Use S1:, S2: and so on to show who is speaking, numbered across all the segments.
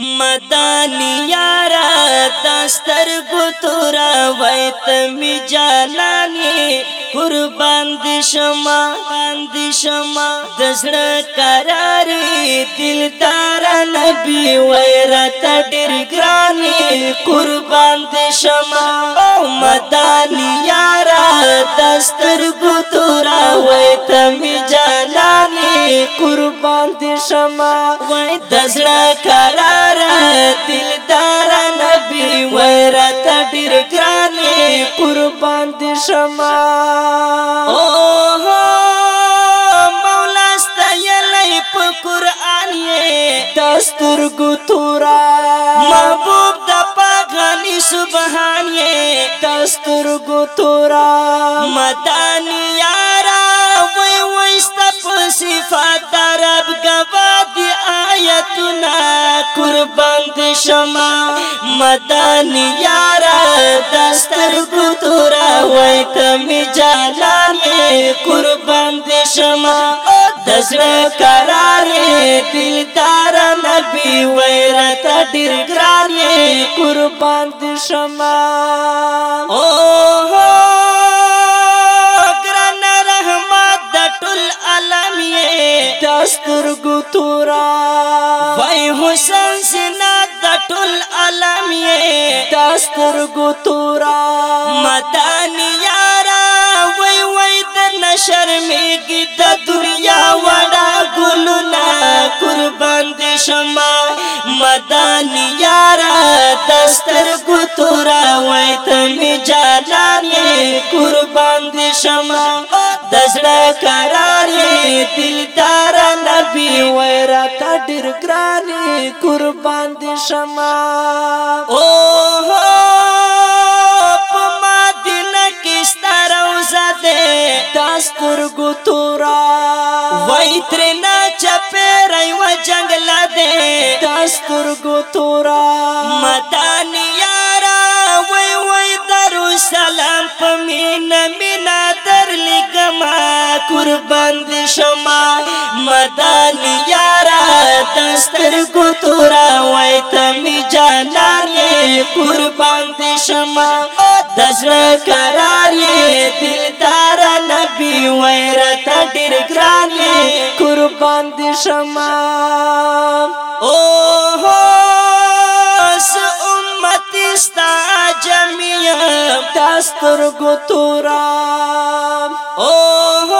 S1: مدانی یارا دستر گتورا ویت می جانانی قربان دی شما باند شما دزړ قراری دل دار نبی ویرت ډیر ګرانی قربان دی شما او مدانی یارا دستر گتورا ویت می جانانی قربان دي شما وای دزړه قرار دلدار نبی وای رات ډیر ګران قربان دي شما اوه مولا ستایلې په قران یې دستور ګتورا محبوب د پاغني سبحان یې دستور ګتورا مدانی یارا ستا په صفات درب غوا دی آیتنا قربان دي شما مدان یارا دستر ګتورا وای کمی جانان قربان دي شما دسر قرار دل دار نبی ویرت ډیر ګران قربان دي شما او تورا وای حسین سینا د ټول عالم یې داستر ګو تورا مدانی یارا وای وای د نشرمېږي د دنیا وړا ګلونا قربان دي شما مدانی یارا داستر ګو تورا وای ته می جانانې قربان دي شما دزړه دلدار نبی ویرا تا ډیر ګرانی قربان دي شما او په ما دل کې ستر وزده تاس پر ګتورا وای تر نه چپېرای و جنگل ده تاس پر ګتورا مدان یارا وای وای درو سلام په مینا مینا قربان دي شما مدان یارا دستر کو تورا وای تم جانان قربان دي شما دزړه قرار دل دار نبی وای را ډیر ګران قربان دي شما او هو س امت استا جميع دستر کو تورا او هو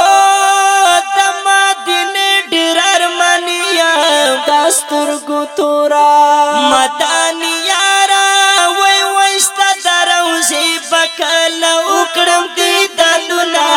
S1: تورا مدانی یارا وای وشتا دروزی بکل اکڑم دی دلونا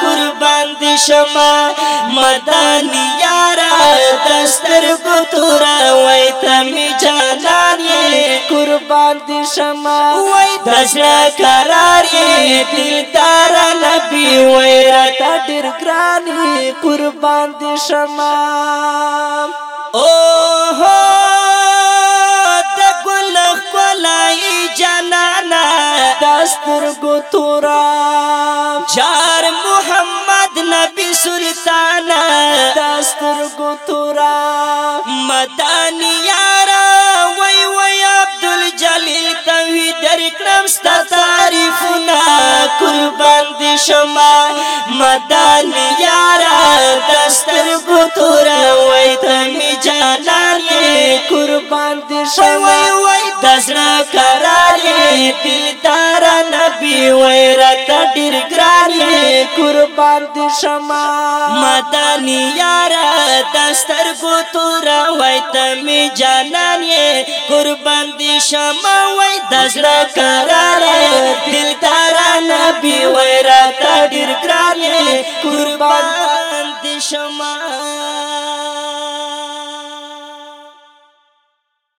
S1: قربان دی شما مدانی یارا دستر کو تورا وای تمی جانانی قربان دی شما وای دشرا قراری دل دارا نبی وای را تا دیر گرانی قربان دی شما اوه د جار محمد نبی سلطان دستر کو مداني مدانی یارا وي وای عبد الجلیل توی درکرم ست تعریفنا قربان دي شما مدانی یارا جانان قربان دي شوی وای دسر قرار دلدار نبی وای رات ډیر ګران قربان دي شما مدانی یار دستر کو تور وای تم جانان قربان دي شما وای دسر قرار دلدار نبی وای رات ډیر ګران قربان دي شما